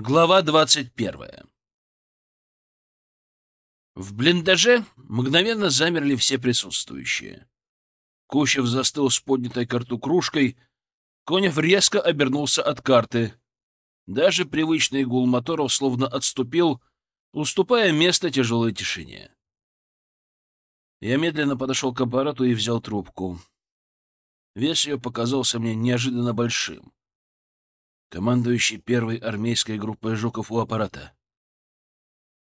Глава двадцать первая В блиндаже мгновенно замерли все присутствующие. Кущев застыл с поднятой к кружкой, Конев резко обернулся от карты. Даже привычный гул моторов словно отступил, уступая место тяжелой тишине. Я медленно подошел к аппарату и взял трубку. Вес ее показался мне неожиданно большим. Командующий первой армейской группой Жуков у аппарата.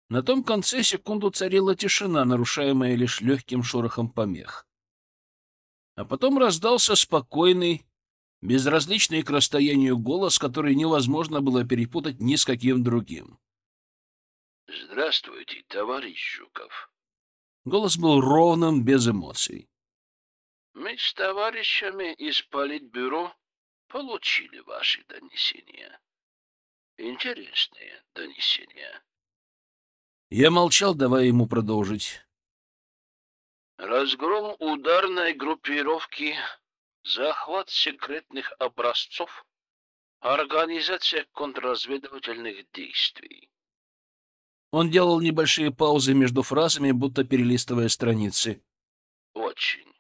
На том конце секунду царила тишина, нарушаемая лишь легким шорохом помех. А потом раздался спокойный, безразличный к расстоянию голос, который невозможно было перепутать ни с каким другим. «Здравствуйте, товарищ Жуков». Голос был ровным, без эмоций. Мы с товарищами из Политбюро получили ваши донесения. Интересные донесения. Я молчал, давая ему продолжить. Разгром ударной группировки, захват секретных образцов, организация контрразведывательных действий. Он делал небольшие паузы между фразами, будто перелистывая страницы. Очень,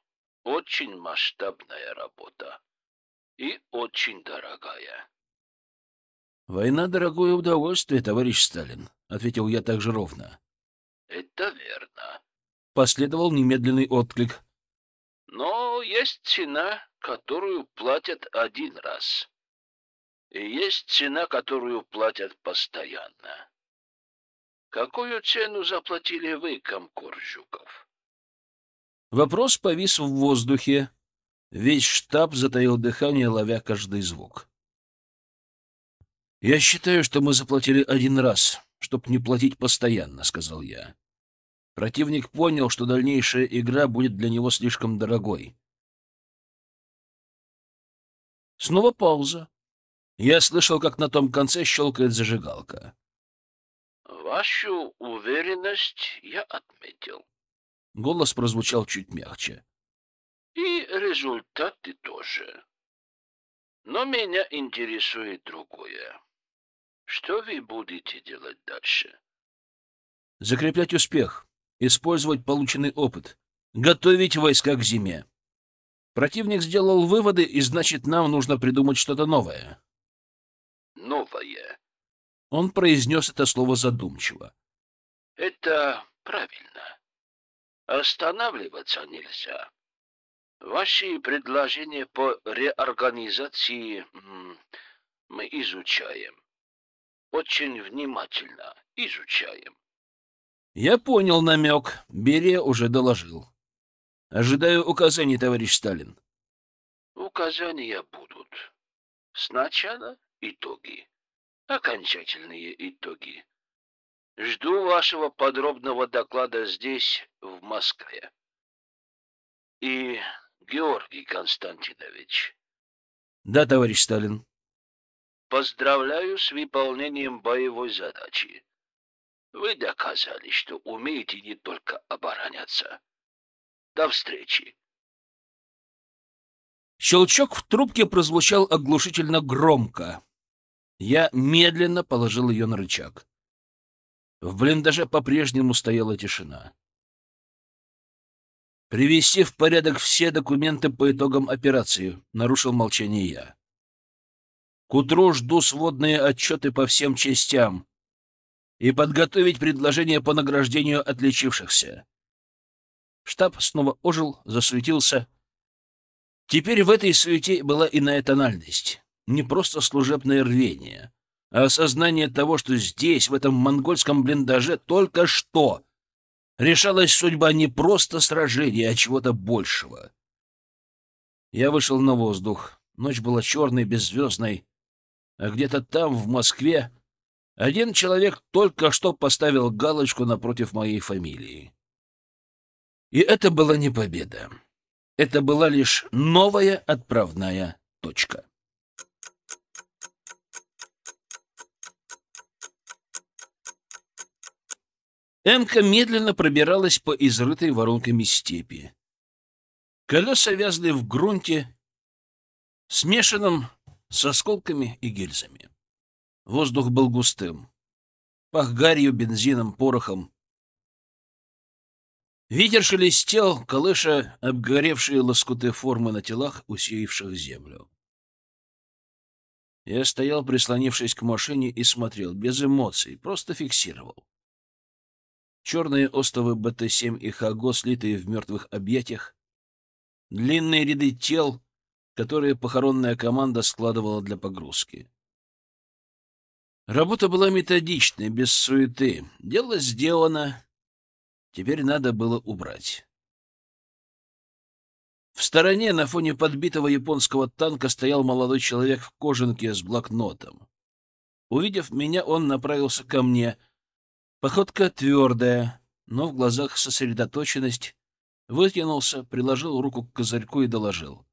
очень масштабная работа. И очень дорогая. «Война — дорогое удовольствие, товарищ Сталин», — ответил я также ровно. «Это верно». Последовал немедленный отклик. «Но есть цена, которую платят один раз. И есть цена, которую платят постоянно. Какую цену заплатили вы, Комкор Жуков? Вопрос повис в воздухе. Весь штаб затаил дыхание, ловя каждый звук. «Я считаю, что мы заплатили один раз, чтоб не платить постоянно», — сказал я. Противник понял, что дальнейшая игра будет для него слишком дорогой. Снова пауза. Я слышал, как на том конце щелкает зажигалка. Вашу уверенность я отметил. Голос прозвучал чуть мягче. И результаты тоже. Но меня интересует другое. Что вы будете делать дальше? Закреплять успех, использовать полученный опыт, готовить войска к зиме. Противник сделал выводы, и значит, нам нужно придумать что-то новое. Новое. Он произнес это слово задумчиво. Это правильно. Останавливаться нельзя. Ваши предложения по реорганизации мы изучаем. Очень внимательно изучаем. Я понял намек. Берия уже доложил. Ожидаю указаний, товарищ Сталин. Указания будут. Сначала итоги окончательные итоги. Жду вашего подробного доклада здесь, в Москве. И Георгий Константинович. Да, товарищ Сталин. Поздравляю с выполнением боевой задачи. Вы доказали, что умеете не только обороняться. До встречи. Щелчок в трубке прозвучал оглушительно громко. Я медленно положил ее на рычаг. В блиндаже по-прежнему стояла тишина. «Привести в порядок все документы по итогам операции», — нарушил молчание я. «К утру жду сводные отчеты по всем частям и подготовить предложение по награждению отличившихся». Штаб снова ожил, засуетился. Теперь в этой суете была иная тональность не просто служебное рвение, а осознание того, что здесь, в этом монгольском блиндаже, только что решалась судьба не просто сражения, а чего-то большего. Я вышел на воздух. Ночь была черной, беззвездной. А где-то там, в Москве, один человек только что поставил галочку напротив моей фамилии. И это была не победа. Это была лишь новая отправная точка. Эмка медленно пробиралась по изрытой воронками степи. Колеса вязли в грунте, смешанном с осколками и гильзами. Воздух был густым. Пах гарью, бензином, порохом. Ветер шелестел, колыша обгоревшие лоскуты формы на телах, усеявших землю. Я стоял, прислонившись к машине, и смотрел, без эмоций, просто фиксировал. Черные остовы БТ-7 и Хаго, слитые в мертвых объятиях, длинные ряды тел, которые похоронная команда складывала для погрузки. Работа была методичной, без суеты. Дело сделано. Теперь надо было убрать. В стороне, на фоне подбитого японского танка, стоял молодой человек в кожанке с блокнотом. Увидев меня, он направился ко мне. Походка твердая, но в глазах сосредоточенность. Вытянулся, приложил руку к козырьку и доложил.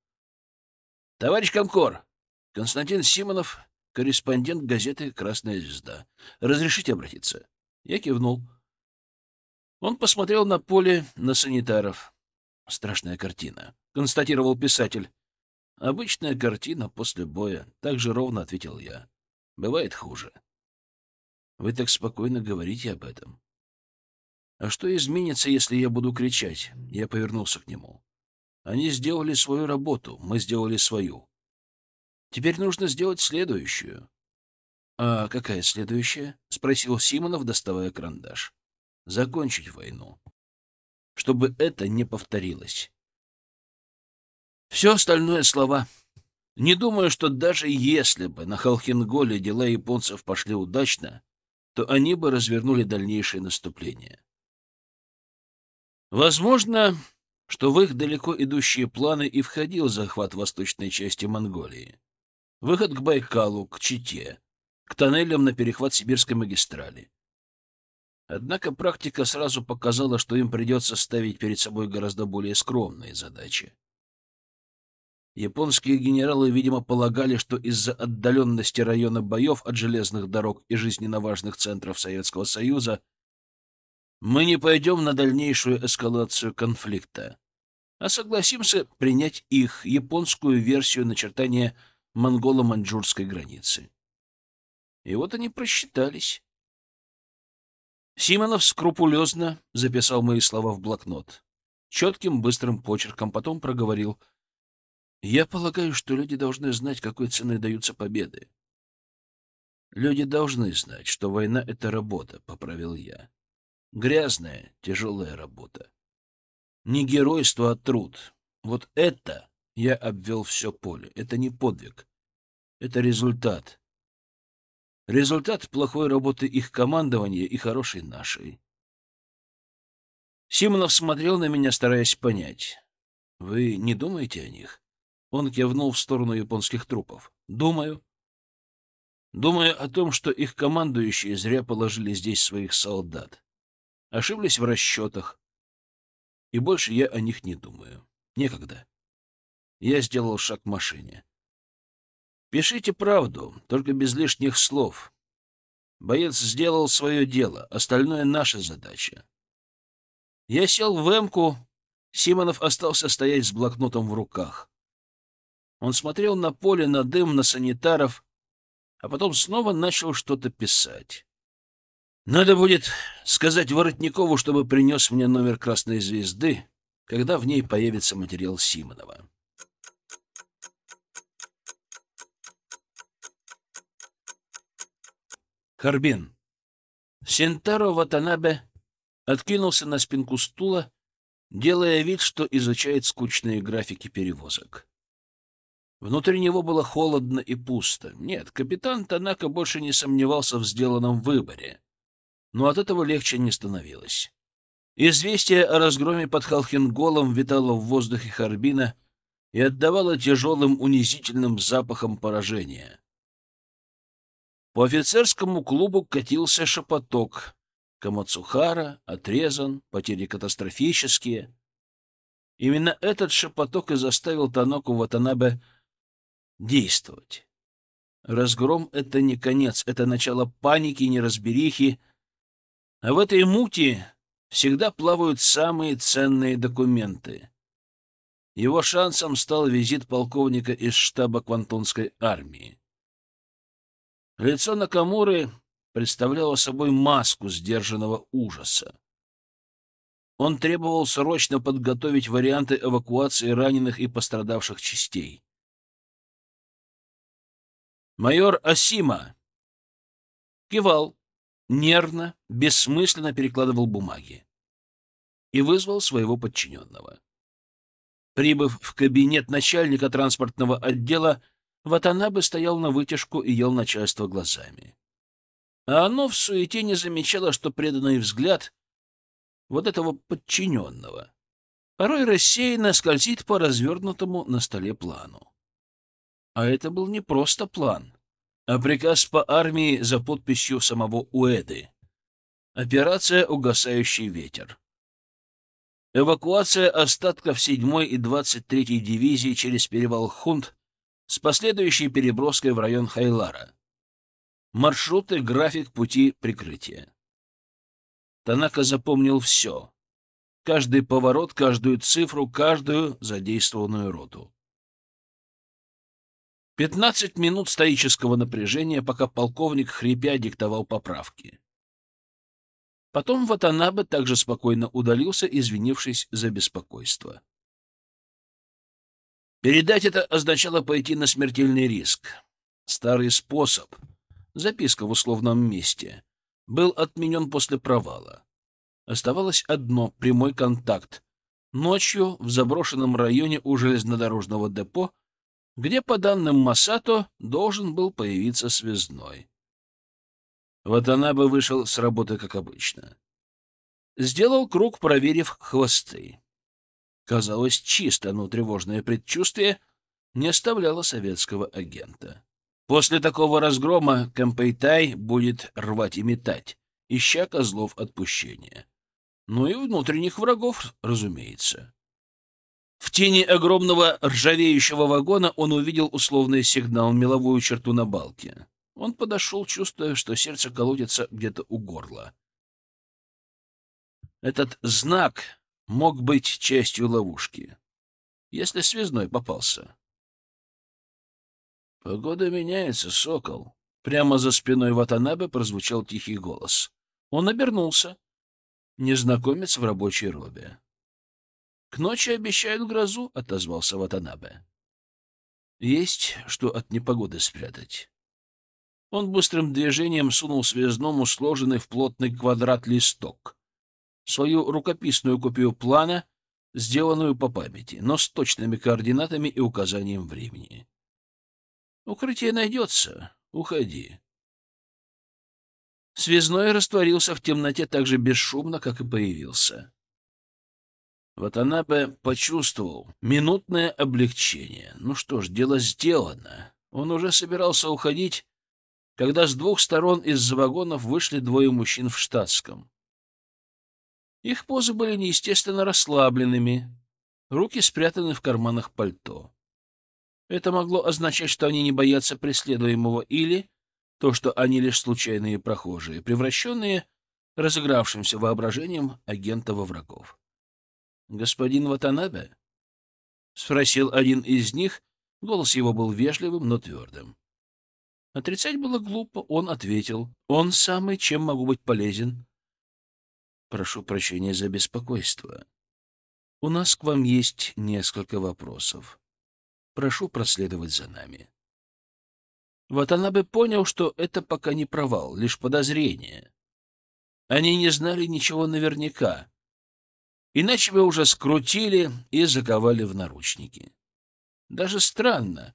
— Товарищ Комкор, Константин Симонов, корреспондент газеты «Красная звезда». Разрешите обратиться? Я кивнул. Он посмотрел на поле, на санитаров. Страшная картина, констатировал писатель. Обычная картина после боя, так же ровно ответил я. Бывает хуже. Вы так спокойно говорите об этом. А что изменится, если я буду кричать? Я повернулся к нему. Они сделали свою работу, мы сделали свою. Теперь нужно сделать следующую. — А какая следующая? — спросил Симонов, доставая карандаш. — Закончить войну. Чтобы это не повторилось. Все остальное — слова. Не думаю, что даже если бы на Халхинголе дела японцев пошли удачно, то они бы развернули дальнейшее наступление. Возможно, что в их далеко идущие планы и входил захват восточной части Монголии. Выход к Байкалу, к Чите, к тоннелям на перехват Сибирской магистрали. Однако практика сразу показала, что им придется ставить перед собой гораздо более скромные задачи. Японские генералы, видимо, полагали, что из-за отдаленности района боев от железных дорог и жизненно важных центров Советского Союза мы не пойдем на дальнейшую эскалацию конфликта, а согласимся принять их японскую версию начертания монголо-маньчжурской границы. И вот они просчитались. Симонов скрупулезно записал мои слова в блокнот. Четким, быстрым почерком потом проговорил. «Я полагаю, что люди должны знать, какой ценой даются победы. Люди должны знать, что война — это работа», — поправил я. Грязная, тяжелая работа. Не геройство, а труд. Вот это я обвел все поле. Это не подвиг. Это результат. Результат плохой работы их командования и хорошей нашей. Симонов смотрел на меня, стараясь понять. «Вы не думаете о них?» Он кивнул в сторону японских трупов. «Думаю. Думаю о том, что их командующие зря положили здесь своих солдат ошиблись в расчетах. И больше я о них не думаю. Некогда. Я сделал шаг к машине. Пишите правду, только без лишних слов. Боец сделал свое дело, остальное — наша задача. Я сел в эмку, Симонов остался стоять с блокнотом в руках. Он смотрел на поле, на дым, на санитаров, а потом снова начал что-то писать. Надо будет сказать Воротникову, чтобы принес мне номер «Красной звезды», когда в ней появится материал Симонова. Харбин. Сентаро Ватанабе откинулся на спинку стула, делая вид, что изучает скучные графики перевозок. Внутри него было холодно и пусто. Нет, капитан Танака больше не сомневался в сделанном выборе но от этого легче не становилось. Известие о разгроме под Халхинголом витало в воздухе Харбина и отдавало тяжелым унизительным запахом поражения. По офицерскому клубу катился шепоток. Камацухара отрезан, потери катастрофические. Именно этот шепоток и заставил Таноку Ватанабе действовать. Разгром — это не конец, это начало паники, неразберихи, а в этой мути всегда плавают самые ценные документы. Его шансом стал визит полковника из штаба Квантунской армии. Лицо Накамуры представляло собой маску сдержанного ужаса. Он требовал срочно подготовить варианты эвакуации раненых и пострадавших частей. Майор Асима кивал, нервно, бессмысленно перекладывал бумаги и вызвал своего подчиненного. Прибыв в кабинет начальника транспортного отдела, Ватанабе стоял на вытяжку и ел начальство глазами. А оно в суете не замечало, что преданный взгляд вот этого подчиненного порой рассеянно скользит по развернутому на столе плану. А это был не просто план, а приказ по армии за подписью самого Уэды. Операция «Угасающий ветер». Эвакуация остатков 7-й и 23-й дивизии через перевал Хунт с последующей переброской в район Хайлара. Маршруты, график пути прикрытия. Танака запомнил все. Каждый поворот, каждую цифру, каждую задействованную роту. Пятнадцать минут стоического напряжения, пока полковник, хрипя, диктовал поправки. Потом Ватанабе также спокойно удалился, извинившись за беспокойство. Передать это означало пойти на смертельный риск. Старый способ, записка в условном месте, был отменен после провала. Оставалось одно — прямой контакт. Ночью в заброшенном районе у железнодорожного депо, где, по данным Масато, должен был появиться связной. Ватанабе вышел с работы, как обычно. Сделал круг, проверив хвосты. Казалось, чисто, но тревожное предчувствие не оставляло советского агента. После такого разгрома Кампейтай будет рвать и метать, ища козлов отпущения. Ну и внутренних врагов, разумеется. В тени огромного ржавеющего вагона он увидел условный сигнал, меловую черту на балке. Он подошел, чувствуя, что сердце колотится где-то у горла. Этот знак мог быть частью ловушки, если связной попался. «Погода меняется, сокол!» Прямо за спиной Ватанабе прозвучал тихий голос. Он обернулся. Незнакомец в рабочей робе. «К ночи обещают грозу», — отозвался Ватанабе. «Есть что от непогоды спрятать». Он быстрым движением сунул связному сложенный в плотный квадрат листок. Свою рукописную копию плана, сделанную по памяти, но с точными координатами и указанием времени. Укрытие найдется. Уходи. Связной растворился в темноте так же бесшумно, как и появился. Ватанабе почувствовал минутное облегчение. Ну что ж, дело сделано. Он уже собирался уходить, когда с двух сторон из-за вагонов вышли двое мужчин в штатском. Их позы были неестественно расслабленными, руки спрятаны в карманах пальто. Это могло означать, что они не боятся преследуемого, или то, что они лишь случайные прохожие, превращенные разыгравшимся воображением агента во врагов. «Господин Ватанабе?» — спросил один из них, голос его был вежливым, но твердым. Отрицать было глупо, он ответил. «Он самый, чем могу быть полезен?» «Прошу прощения за беспокойство. У нас к вам есть несколько вопросов. Прошу проследовать за нами. Бы понял, что это пока не провал, лишь подозрение. Они не знали ничего наверняка. Иначе бы уже скрутили и заковали в наручники. Даже странно,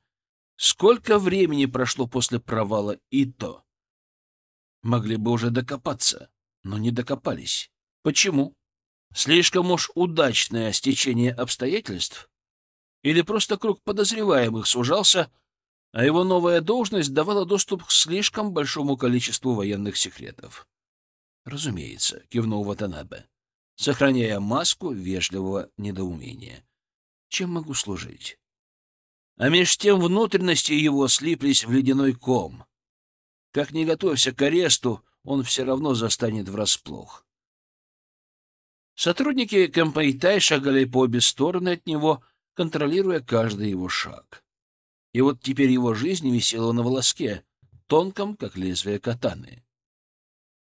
сколько времени прошло после провала Ито. Могли бы уже докопаться, но не докопались. Почему? Слишком уж удачное стечение обстоятельств? Или просто круг подозреваемых сужался, а его новая должность давала доступ к слишком большому количеству военных секретов. «Разумеется», — кивнул Ватанабе, сохраняя маску вежливого недоумения. «Чем могу служить?» А меж тем внутренности его слиплись в ледяной ком. Как не готовься к аресту, он все равно застанет врасплох. Сотрудники Кампайтай шагали по обе стороны от него, контролируя каждый его шаг. И вот теперь его жизнь висела на волоске. тонком, как лезвие катаны.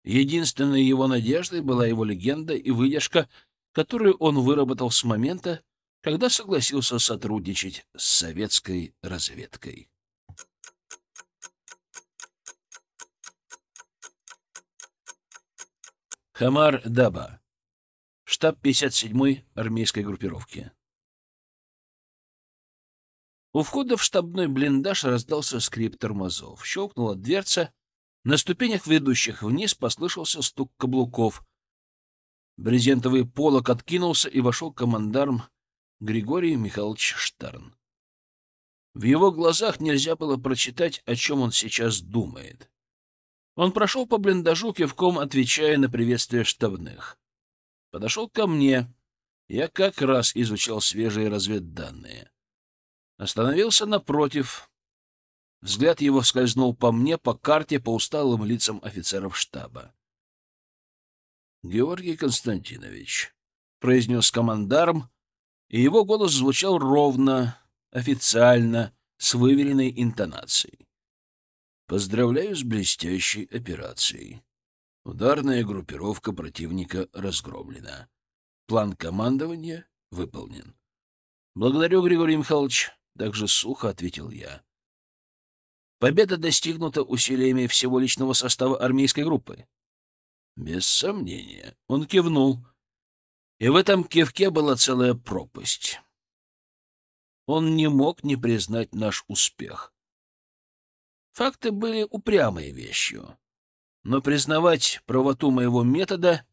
Единственной его надеждой была его легенда и выдержка, которую он выработал с момента, когда согласился сотрудничать с советской разведкой. Хамар Даба, штаб 57-й армейской группировки. У входа в штабной блиндаж раздался скрип тормозов. Щелкнула дверца. На ступенях, ведущих вниз, послышался стук каблуков. Брезентовый полок откинулся, и вошел командарм Григорий Михайлович Штерн. В его глазах нельзя было прочитать, о чем он сейчас думает. Он прошел по блиндажу, кивком отвечая на приветствие штабных. Подошел ко мне. Я как раз изучал свежие разведданные. Остановился напротив. Взгляд его скользнул по мне, по карте, по усталым лицам офицеров штаба. — Георгий Константинович, — произнес командарм, и его голос звучал ровно, официально, с выверенной интонацией. Поздравляю с блестящей операцией. Ударная группировка противника разгромлена. План командования выполнен. Благодарю, Григорий Михайлович, также сухо ответил я. Победа достигнута усилиями всего личного состава армейской группы. Без сомнения. Он кивнул. И в этом кивке была целая пропасть. Он не мог не признать наш успех. Факты были упрямой вещью. Но признавать правоту моего метода,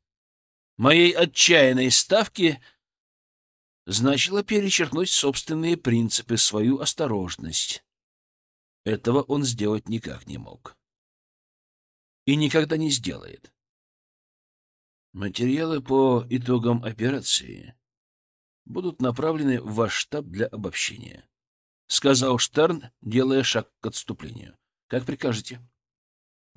моей отчаянной ставки, значило перечеркнуть собственные принципы, свою осторожность. Этого он сделать никак не мог. И никогда не сделает. Материалы по итогам операции будут направлены в ваш штаб для обобщения, — сказал Штерн, делая шаг к отступлению. Как прикажете.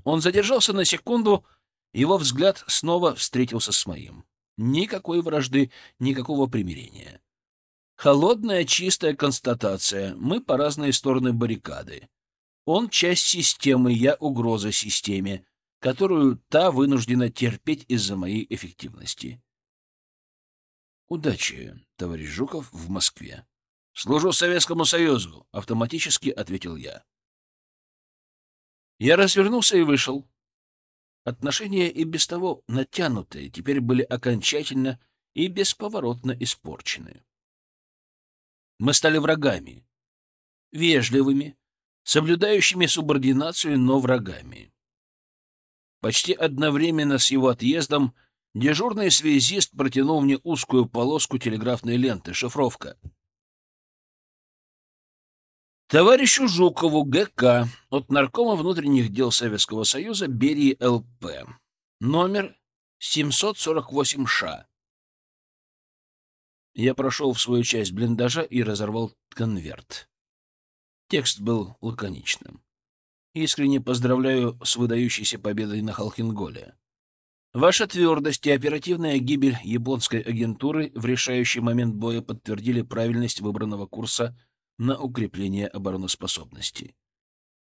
Он задержался на секунду, его взгляд снова встретился с моим. Никакой вражды, никакого примирения. Холодная, чистая констатация. Мы по разные стороны баррикады. Он часть системы, я угроза системе, которую та вынуждена терпеть из-за моей эффективности. Удачи, товарищ Жуков, в Москве. Служу Советскому Союзу, автоматически ответил я. Я развернулся и вышел. Отношения и без того натянутые теперь были окончательно и бесповоротно испорчены. Мы стали врагами, вежливыми, соблюдающими субординацию, но врагами. Почти одновременно с его отъездом дежурный связист протянул мне узкую полоску телеграфной ленты, шифровка — Товарищу Жукову ГК от Наркома внутренних дел Советского Союза Берии ЛП. Номер 748Ш. Я прошел в свою часть блиндажа и разорвал конверт. Текст был лаконичным. Искренне поздравляю с выдающейся победой на Халхинголе. Ваша твердость и оперативная гибель японской агентуры в решающий момент боя подтвердили правильность выбранного курса — на укрепление обороноспособности.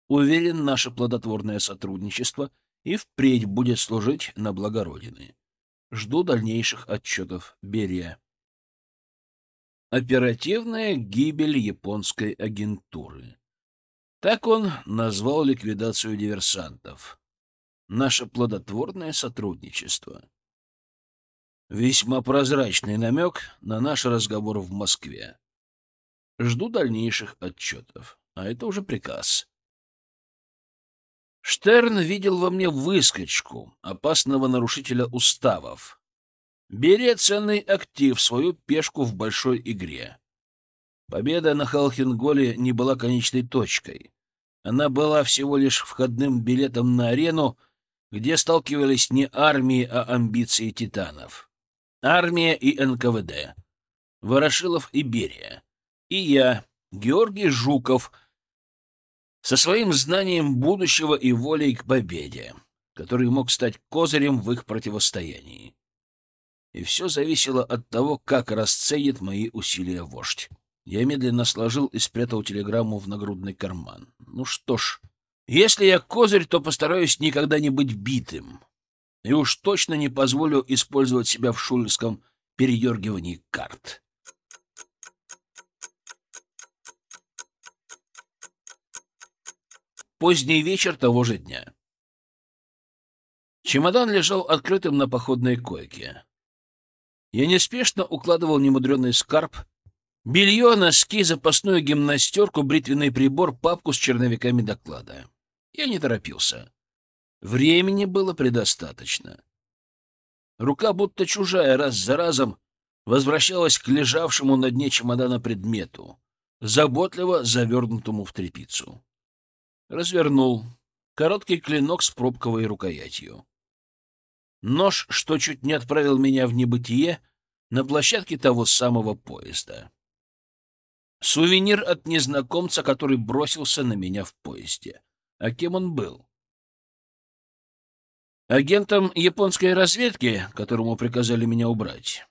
Уверен, наше плодотворное сотрудничество и впредь будет служить на благо Родины. Жду дальнейших отчетов Берия. Оперативная гибель японской агентуры. Так он назвал ликвидацию диверсантов. Наше плодотворное сотрудничество. Весьма прозрачный намек на наш разговор в Москве. Жду дальнейших отчетов. А это уже приказ. Штерн видел во мне выскочку, опасного нарушителя уставов. Бери ценный актив, свою пешку в большой игре. Победа на Халхинголе не была конечной точкой. Она была всего лишь входным билетом на арену, где сталкивались не армии, а амбиции титанов. Армия и НКВД. Ворошилов и Берия и я, Георгий Жуков, со своим знанием будущего и волей к победе, который мог стать козырем в их противостоянии. И все зависело от того, как расценит мои усилия вождь. Я медленно сложил и спрятал телеграмму в нагрудный карман. Ну что ж, Если я козырь, то постараюсь никогда не быть битым. И уж точно не позволю использовать себя в шулерском передергивании карт. Поздний вечер того же дня. Чемодан лежал открытым на походной койке. Я неспешно укладывал немудренный скарб, белье, носки, запасную гимнастерку, бритвенный прибор, папку с черновиками доклада. Я не торопился. Времени было предостаточно. Рука, будто чужая, раз за разом возвращалась к лежавшему на дне чемодана предмету, заботливо завернутому в тряпицу. Развернул. Короткий клинок с пробковой рукоятью. Нож, что чуть не отправил меня в небытие, на площадке того самого поезда. Сувенир от незнакомца, который бросился на меня в поезде. А кем он был? Агентом японской разведки, которому приказали меня убрать.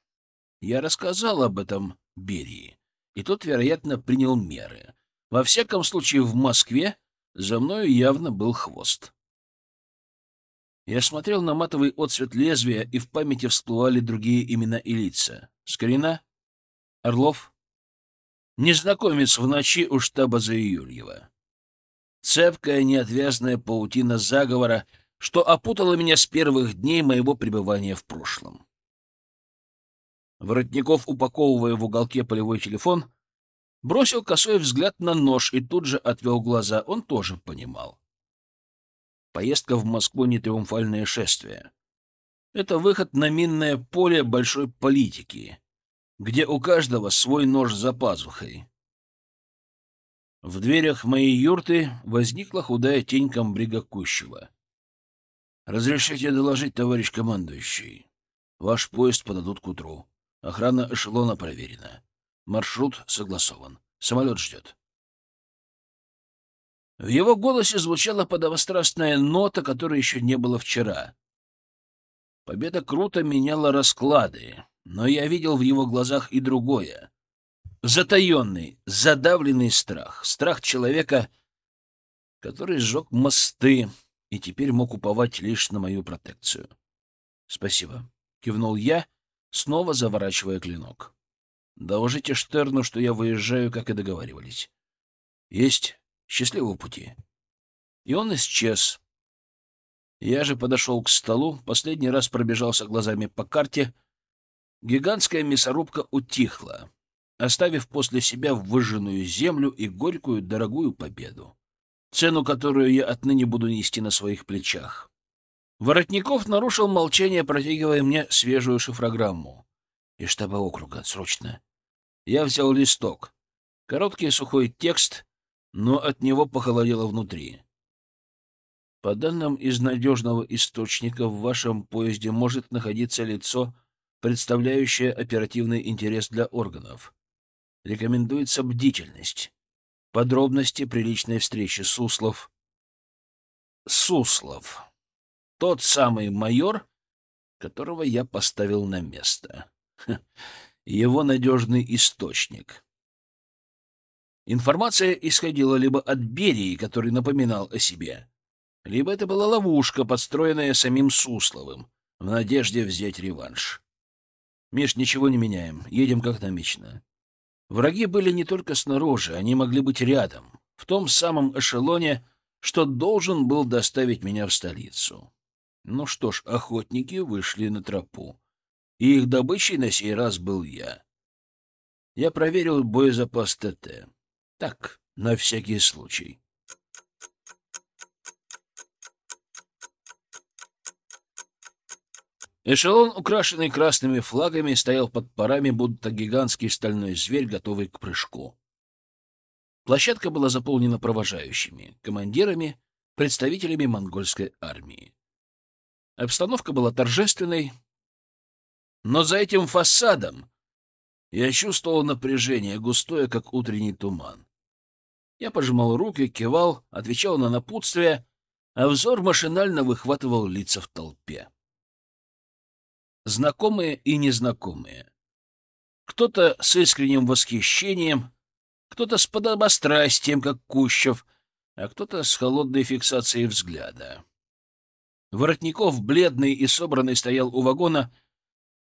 Я рассказал об этом Берии, и тот, вероятно, принял меры. Во всяком случае, в Москве за мною явно был хвост. Я смотрел на матовый отцвет лезвия, и в памяти всплывали другие имена и лица. Скорина? Орлов? Незнакомец в ночи у штаба Заиюльева. Цепкая, неотвязная паутина заговора, что опутала меня с первых дней моего пребывания в прошлом. Воротников, упаковывая в уголке полевой телефон, Бросил косой взгляд на нож и тут же отвел глаза. Он тоже понимал. Поездка в Москву не триумфальное шествие. Это выход на минное поле большой политики, где у каждого свой нож за пазухой. В дверях моей юрты возникла худая тень комбрига Кущева. «Разрешите доложить, товарищ командующий. Ваш поезд подадут к утру. Охрана эшелона проверена. Маршрут согласован. Самолет ждет. В его голосе звучала подовострастная нота, которой еще не было вчера. Победа круто меняла расклады, но я видел в его глазах и другое. Затаенный, задавленный страх. Страх человека, который сжег мосты и теперь мог уповать лишь на мою протекцию. — Спасибо, — кивнул я, снова заворачивая клинок. Доложите Штерну, что я выезжаю, как и договаривались. Есть. Счастливого пути. И он исчез. Я же подошел к столу, последний раз пробежался глазами по карте. Гигантская мясорубка утихла, оставив после себя выжженную землю и горькую, дорогую победу, цену которую я отныне буду нести на своих плечах. Воротников нарушил молчание, протягивая мне свежую шифрограмму. И штаба округа, срочно. Я взял листок. Короткий сухой текст, но от него похолодело внутри. По данным из надежного источника, в вашем поезде может находиться лицо, представляющее оперативный интерес для органов. Рекомендуется бдительность. Подробности приличной встречи. Суслов. Суслов. Тот самый майор, которого я поставил на место его надежный источник. Информация исходила либо от Берии, который напоминал о себе, либо это была ловушка, подстроенная самим Сусловым, в надежде взять реванш. Миш, ничего не меняем, едем как намечено. Враги были не только снаружи, они могли быть рядом, в том самом эшелоне, что должен был доставить меня в столицу. Ну что ж, охотники вышли на тропу и их добычей на сей раз был я. Я проверил боезапас ТТ. Так, на всякий случай. Эшелон, украшенный красными флагами, стоял под парами, будто гигантский стальной зверь, готовый к прыжку. Площадка была заполнена провожающими, командирами, представителями монгольской армии. Обстановка была торжественной, но за этим фасадом я чувствовал напряжение, густое, как утренний туман. Я пожимал руки, кивал, отвечал на напутствие, а взор машинально выхватывал лица в толпе. Знакомые и незнакомые. Кто-то с искренним восхищением, кто-то с подобострастием, как Кущев, а кто-то с холодной фиксацией взгляда. Воротников, бледный и собранный, стоял у вагона,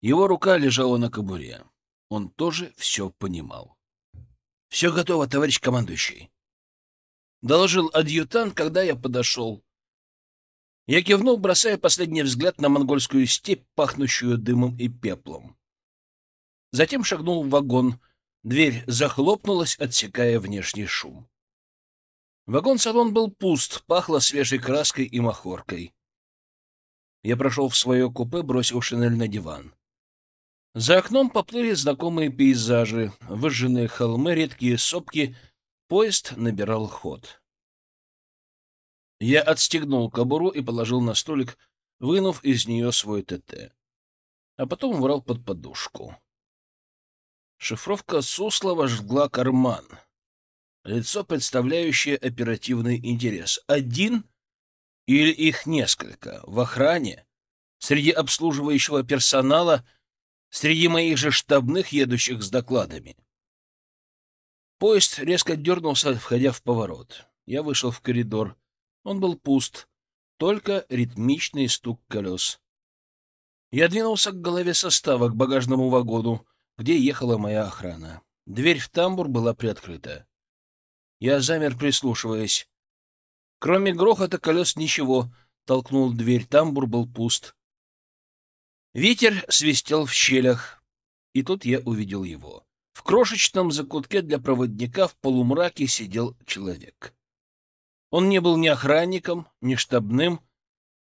его рука лежала на кобуре. Он тоже все понимал. — Все готово, товарищ командующий. Доложил адъютант, когда я подошел. Я кивнул, бросая последний взгляд на монгольскую степь, пахнущую дымом и пеплом. Затем шагнул в вагон. Дверь захлопнулась, отсекая внешний шум. Вагон-салон был пуст, пахло свежей краской и махоркой. Я прошел в свое купе, бросил шинель на диван. За окном поплыли знакомые пейзажи, выжженные холмы, редкие сопки. Поезд набирал ход. Я отстегнул кобуру и положил на столик, вынув из нее свой ТТ. А потом убрал под подушку. Шифровка Суслова жгла карман. Лицо, представляющее оперативный интерес. Один или их несколько в охране, среди обслуживающего персонала, среди моих же штабных, едущих с докладами. Поезд резко дернулся, входя в поворот. Я вышел в коридор. Он был пуст, только ритмичный стук колес. Я двинулся к голове состава, к багажному вагону, где ехала моя охрана. Дверь в тамбур была приоткрыта. Я замер, прислушиваясь. Кроме грохота колес ничего. Толкнул дверь, тамбур был пуст. Ветер свистел в щелях, и тут я увидел его. В крошечном закутке для проводника в полумраке сидел человек. Он не был ни охранником, ни штабным.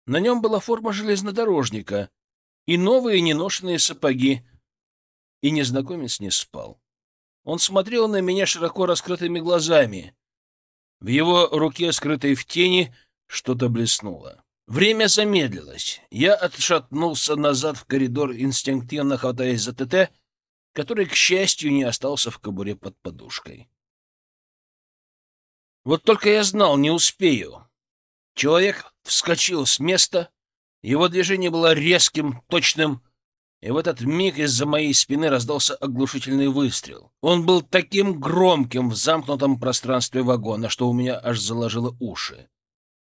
На нем была форма железнодорожника и новые неношенные сапоги. И незнакомец не спал. Он смотрел на меня широко раскрытыми глазами. В его руке, скрытой в тени, что-то блеснуло. Время замедлилось. Я отшатнулся назад в коридор, инстинктивно хватаясь за ТТ, который, к счастью, не остался в кобуре под подушкой. Вот только я знал, не успею. Человек вскочил с места, его движение было резким, точным, и в этот миг из-за моей спины раздался оглушительный выстрел. Он был таким громким в замкнутом пространстве вагона, что у меня аж заложило уши.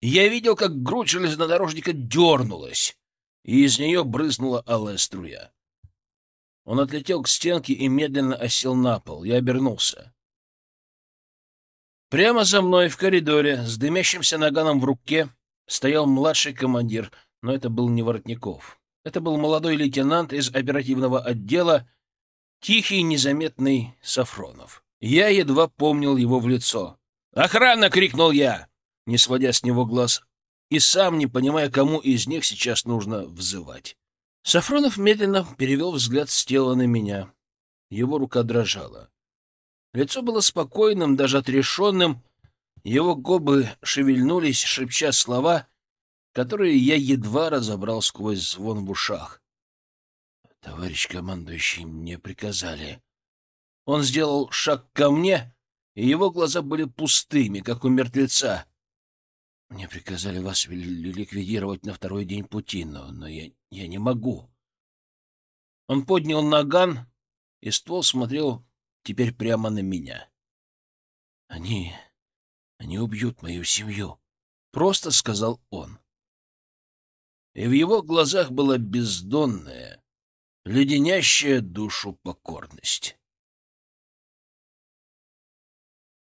Я видел, как грудь железнодорожника дернулась, и из нее брызнула алая струя. Он отлетел к стенке и медленно осел на пол. Я обернулся. Прямо за мной в коридоре, с дымящимся наганом в руке, стоял младший командир, но это был не Воротников. Это был молодой лейтенант из оперативного отдела, тихий, незаметный Сафронов. Я едва помнил его в лицо. «Охрана!» — крикнул я, не сводя с него глаз, и сам не понимая, кому из них сейчас нужно взывать. Сафронов медленно перевел взгляд с тела на меня. Его рука дрожала. Лицо было спокойным, даже отрешенным. Его губы шевельнулись, шепча слова, которые я едва разобрал сквозь звон в ушах. — Товарищ командующий, мне приказали. Он сделал шаг ко мне, и его глаза были пустыми, как у мертвеца. Мне приказали вас ликвидировать на второй день пути, но, но я, я не могу. Он поднял наган, и ствол смотрел теперь прямо на меня. «Они... они убьют мою семью», — просто сказал он. И в его глазах была бездонная, леденящая душу покорность.